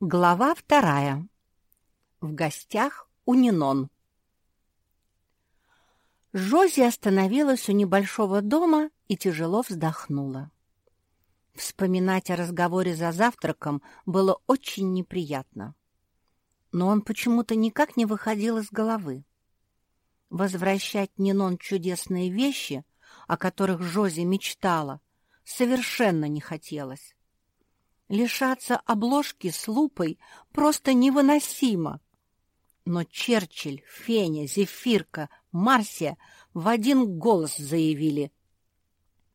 Глава вторая. В гостях у Нинон. Жози остановилась у небольшого дома и тяжело вздохнула. Вспоминать о разговоре за завтраком было очень неприятно. Но он почему-то никак не выходил из головы. Возвращать Нинон чудесные вещи, о которых Жози мечтала, совершенно не хотелось. Лишаться обложки с лупой просто невыносимо. Но Черчилль, Феня, Зефирка, Марсия в один голос заявили.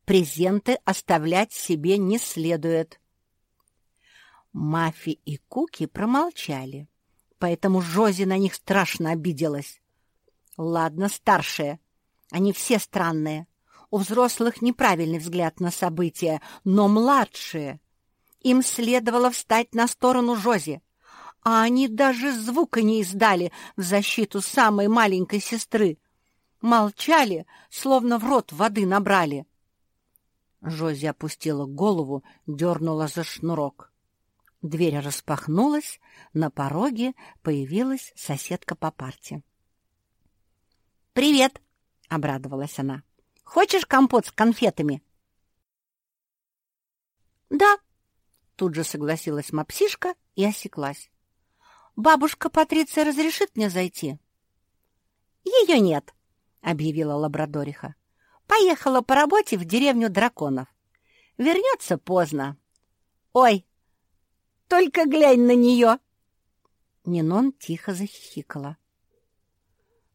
Презенты оставлять себе не следует. Мафи и Куки промолчали, поэтому Жози на них страшно обиделась. Ладно, старшие, они все странные. У взрослых неправильный взгляд на события, но младшие — им следовало встать на сторону Жози, а они даже звука не издали в защиту самой маленькой сестры. Молчали, словно в рот воды набрали. Жози опустила голову, дернула за шнурок. Дверь распахнулась, на пороге появилась соседка по парте. «Привет!» — обрадовалась она. «Хочешь компот с конфетами?» «Да», Тут же согласилась мапсишка и осеклась. «Бабушка Патриция разрешит мне зайти?» «Ее нет», — объявила лабрадориха. «Поехала по работе в деревню драконов. Вернется поздно. Ой, только глянь на нее!» Нинон тихо захихикала.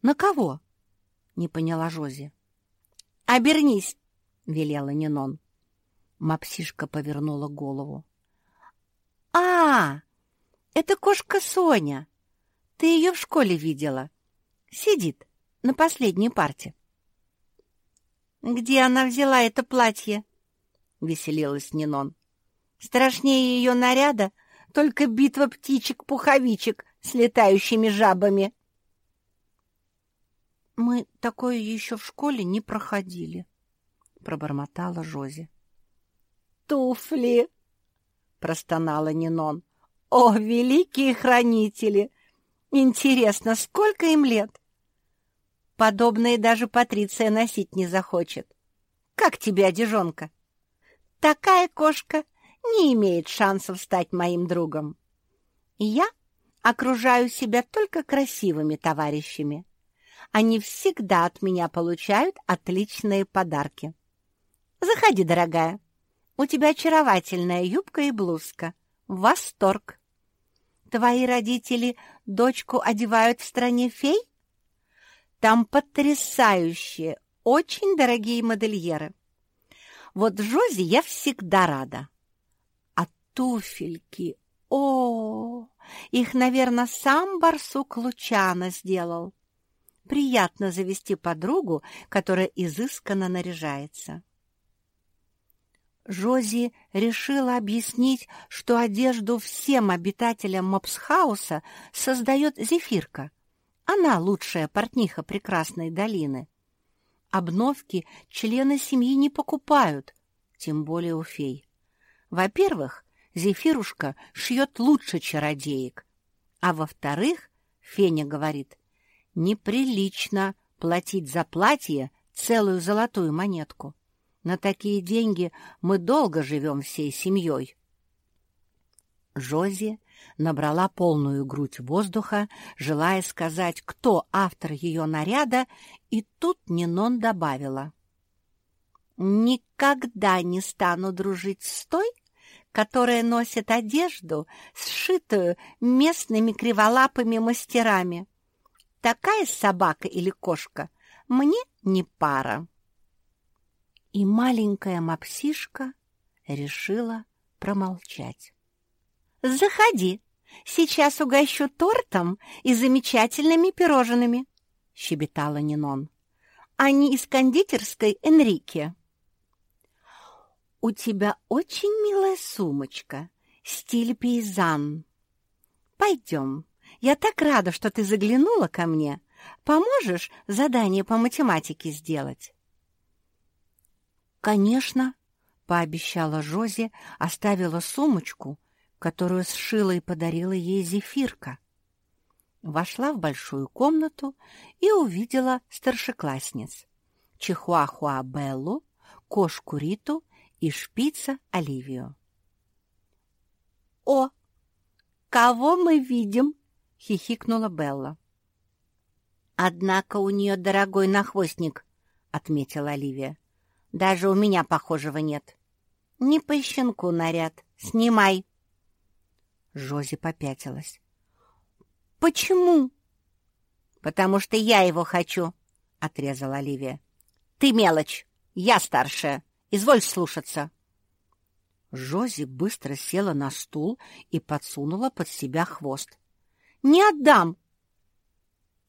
«На кого?» — не поняла Жози. «Обернись!» — велела Нинон. Мапсишка повернула голову. «А, это кошка Соня. Ты ее в школе видела. Сидит на последней парте». «Где она взяла это платье?» — веселилась Нинон. «Страшнее ее наряда только битва птичек-пуховичек с летающими жабами». «Мы такое еще в школе не проходили», — пробормотала Жози. «Туфли!» — простонала Нинон. «О, великие хранители! Интересно, сколько им лет?» «Подобные даже Патриция носить не захочет. Как тебе одежонка?» «Такая кошка не имеет шансов стать моим другом. Я окружаю себя только красивыми товарищами. Они всегда от меня получают отличные подарки. Заходи, дорогая». У тебя очаровательная юбка и блузка. Восторг! Твои родители дочку одевают в стране фей? Там потрясающие, очень дорогие модельеры. Вот Жози я всегда рада. А туфельки, о, их, наверное, сам барсук Лучана сделал. Приятно завести подругу, которая изысканно наряжается. Жози решила объяснить, что одежду всем обитателям Мопсхауса создает Зефирка. Она лучшая портниха прекрасной долины. Обновки члены семьи не покупают, тем более у фей. Во-первых, Зефирушка шьет лучше чародеек. А во-вторых, Феня говорит, неприлично платить за платье целую золотую монетку. На такие деньги мы долго живем всей семьей. Жози набрала полную грудь воздуха, желая сказать, кто автор ее наряда, и тут Нинон добавила. «Никогда не стану дружить с той, которая носит одежду, сшитую местными криволапыми мастерами. Такая собака или кошка мне не пара» и маленькая мапсишка решила промолчать. «Заходи, сейчас угощу тортом и замечательными пирожными», — щебетала Нинон. «Они из кондитерской Энрике». «У тебя очень милая сумочка, стиль пейзан. Пойдем, я так рада, что ты заглянула ко мне. Поможешь задание по математике сделать?» «Конечно», — пообещала Жози, оставила сумочку, которую сшила и подарила ей Зефирка. Вошла в большую комнату и увидела старшеклассниц — Чихуахуа Беллу, кошку Риту и шпица Оливию. «О, кого мы видим?» — хихикнула Белла. «Однако у нее дорогой нахвостник», — отметила Оливия. «Даже у меня похожего нет». «Не по щенку наряд. Снимай». Жози попятилась. «Почему?» «Потому что я его хочу», — отрезала Оливия. «Ты мелочь, я старшая. Изволь слушаться». Жози быстро села на стул и подсунула под себя хвост. «Не отдам!»